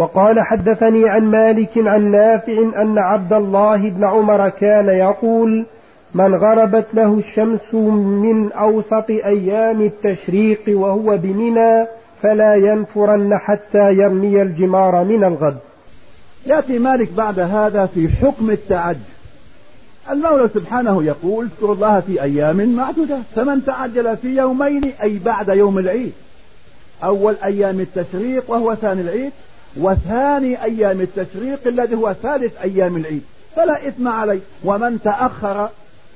وقال حدثني عن مالك عن نافع أن عبد الله بن عمر كان يقول من غربت له الشمس من أوسط أيام التشريق وهو بمنى فلا ينفرن حتى يرمي الجمار من الغد. يأتي مالك بعد هذا في حكم التعجل. المولى سبحانه يقول اذكروا الله في أيام معدودة. فمن تعجل في يومين أي بعد يوم العيد. أول أيام التشريق وهو ثاني العيد وثاني أيام التشريق الذي هو ثالث أيام العيد. فلا إثم عليه ومن تأخر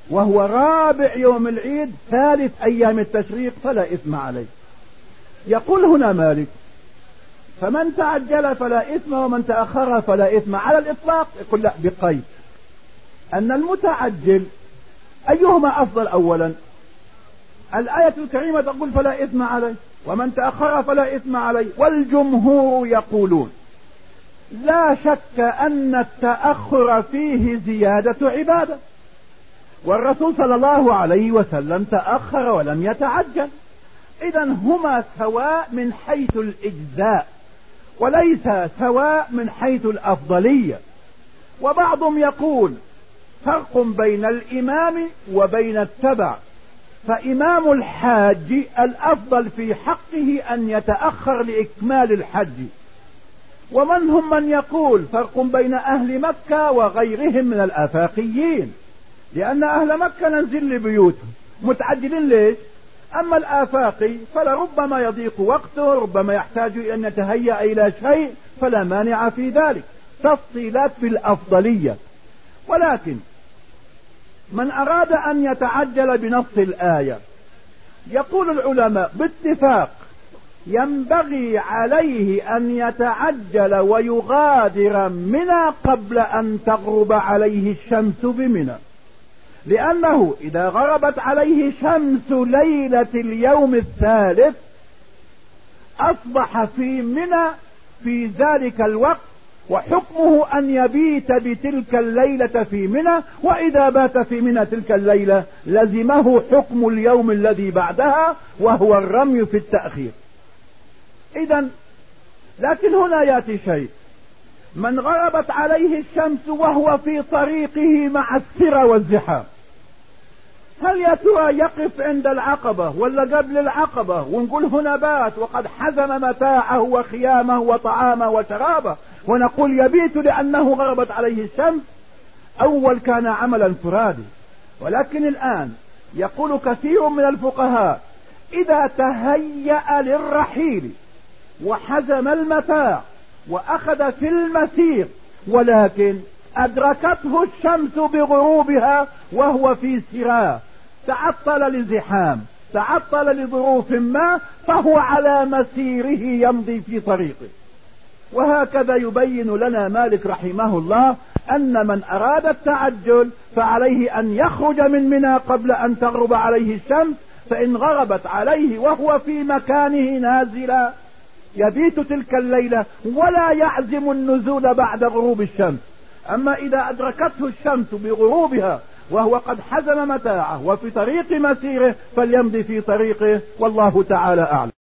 وهو رابع يوم العيد ثالث أيام التشريق فلا إثم عليه يقول هنا مالك فمن تعجل فلا إثم ومن تأخر فلا إثم على الإطلاق. يقول لا بقيد. أن المتعجل أيهما أفضل أولا؟ الآية الكريمة تقول فلا إثم عليه ومن تأخر فلا إثم عليه. والجمهور يقولون لا شك أن التأخر فيه زيادة عبادة. والرسول صلى الله عليه وسلم تأخر ولم يتعجل. إذا هما سواء من حيث الإجزاء وليس سواء من حيث الأفضلية. وبعضهم يقول فرق بين الإمام وبين التبع. فإمام الحاج الأفضل في حقه أن يتأخر لإكمال الحج. ومن هم من يقول فرق بين أهل مكة وغيرهم من الآفاقيين؟ لأن أهل مكة ننزل لبيوتهم. متعجلين ليش؟ أما الآفاقي فلربما يضيق وقته ربما يحتاج أن يتهيأ إلى شيء فلا مانع في ذلك. تفصيلات في الأفضلية. ولكن من أراد أن يتعجل بنص الآية. يقول العلماء باتفاق ينبغي عليه أن يتعجل ويغادر منى قبل أن تغرب عليه الشمس بمنى. لأنه إذا غربت عليه شمس ليلة اليوم الثالث أصبح في منى في ذلك الوقت وحكمه أن يبيت بتلك الليلة في منى وإذا بات في منى تلك الليلة لزمه حكم اليوم الذي بعدها وهو الرمي في التأخير. إذا لكن هنا يأتي شيء. من غربت عليه الشمس وهو في طريقه مع السرى والزحام. هل يا ترى يقف عند العقبة ولا قبل العقبة ونقول هنا بات وقد حزم متاعه وخيامه وطعامه وشرابه؟ ونقول يبيت لأنه غربت عليه الشمس أول كان عملا فرادي ولكن الآن يقول كثير من الفقهاء إذا تهيأ للرحيل وحزم المتاع وأخذ في المسير ولكن أدركته الشمس بغروبها وهو في سراه تعطل لزحام تعطل لظروف ما فهو على مسيره يمضي في طريقه. وهكذا يبين لنا مالك رحمه الله أن من أراد التعجل فعليه أن يخرج من منى قبل أن تغرب عليه الشمس فإن غربت عليه وهو في مكانه نازلا. يبيت تلك الليلة ولا يعزم النزول بعد غروب الشمس. أما إذا أدركته الشمس بغروبها وهو قد حزم متاعه وفي طريق مسيره فليمضي في طريقه والله تعالى أعلم.